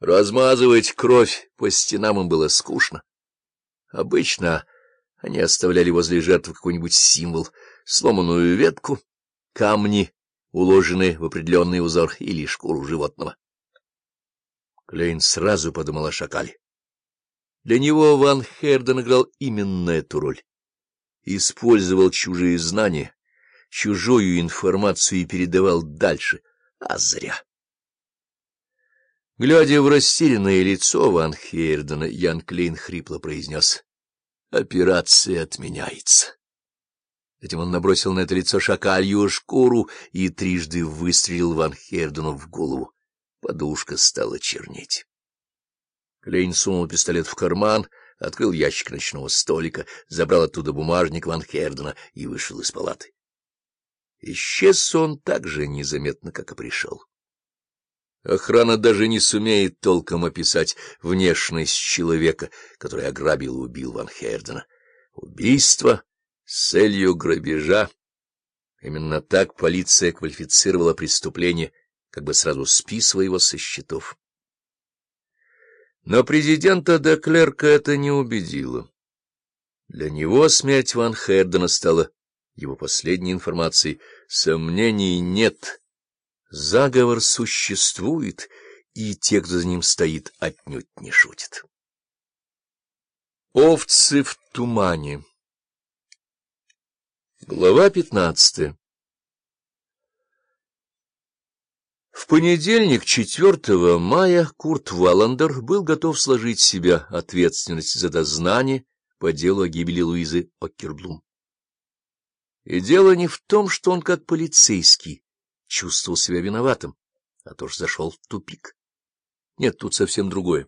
Размазывать кровь по стенам им было скучно. Обычно они оставляли возле жертвы какой-нибудь символ, сломанную ветку, камни, уложенные в определенный узор, или шкуру животного. Клейн сразу подумал о шакале. Для него Ван Херден играл именно эту роль. Использовал чужие знания, чужую информацию и передавал дальше, а зря. Глядя в растерянное лицо Ван Хейрдена, Ян Клейн хрипло произнес «Операция отменяется». Затем он набросил на это лицо шакалью шкуру и трижды выстрелил Ван Хейрдену в голову. Подушка стала чернеть. Клейн сунул пистолет в карман, открыл ящик ночного столика, забрал оттуда бумажник Ван Хердена и вышел из палаты. Исчез он так же незаметно, как и пришел. Охрана даже не сумеет толком описать внешность человека, который ограбил и убил Ван Хердена. Убийство с целью грабежа. Именно так полиция квалифицировала преступление, как бы сразу списывая его со счетов. Но президента де Клерка это не убедило. Для него смерть Ван Хердена стала его последней информацией. Сомнений нет. Заговор существует, и те, кто за ним стоит, отнюдь не шутят. Овцы в тумане Глава пятнадцатая В понедельник, 4 мая, Курт Валандер был готов сложить себя ответственность за дознание по делу о гибели Луизы Оккерблум. И дело не в том, что он, как полицейский, чувствовал себя виноватым, а то что зашел в тупик. Нет, тут совсем другое.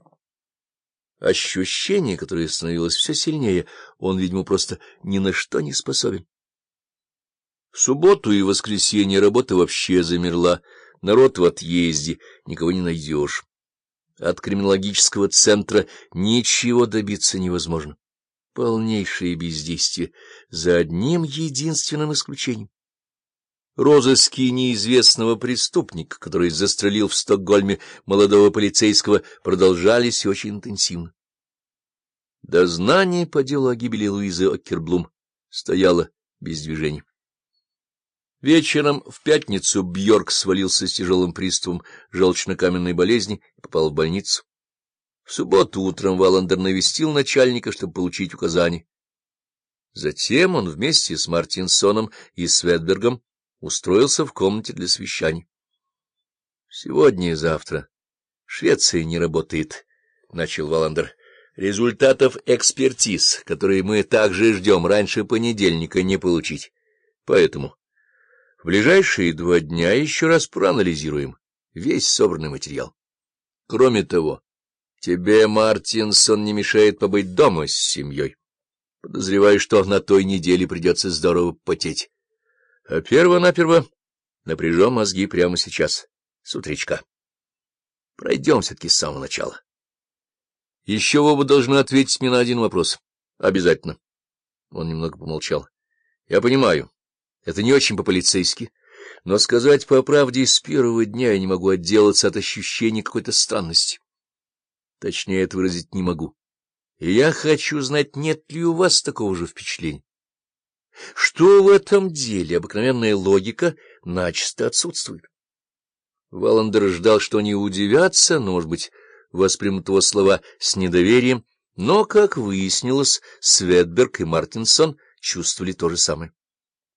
Ощущение, которое становилось все сильнее, он, видимо, просто ни на что не способен. В субботу и воскресенье работа вообще замерла, народ в отъезде, никого не найдешь. От криминологического центра ничего добиться невозможно. Полнейшее бездействие, за одним единственным исключением. Розыски неизвестного преступника, который застрелил в Стокгольме молодого полицейского, продолжались очень интенсивно. Дознание по делу о гибели Луизы Оккерблум стояло без движения. Вечером в пятницу Бьорк свалился с тяжелым приступом желчно-каменной болезни и попал в больницу. В субботу утром Валандер навестил начальника, чтобы получить указания. Затем он вместе с Мартинсоном и Светбергом устроился в комнате для совещаний. — Сегодня и завтра. Швеция не работает, — начал Валандер. — Результатов экспертиз, которые мы также ждем раньше понедельника, не получить. Поэтому в ближайшие два дня еще раз проанализируем весь собранный материал. Кроме того, тебе, Мартинсон, не мешает побыть дома с семьей. Подозреваю, что на той неделе придется здорово потеть. А перво-наперво напряжем мозги прямо сейчас, с утречка. Пройдем все-таки с самого начала. Еще вы должны ответить мне на один вопрос. Обязательно. Он немного помолчал. Я понимаю, это не очень по-полицейски, но сказать по правде, с первого дня я не могу отделаться от ощущения какой-то странности. Точнее, это выразить не могу. И я хочу знать, нет ли у вас такого же впечатления. Что в этом деле обыкновенная логика начисто отсутствует? Валандер ждал, что они удивятся, но, может быть, воспримут его слова с недоверием, но, как выяснилось, Светберг и Мартинсон чувствовали то же самое.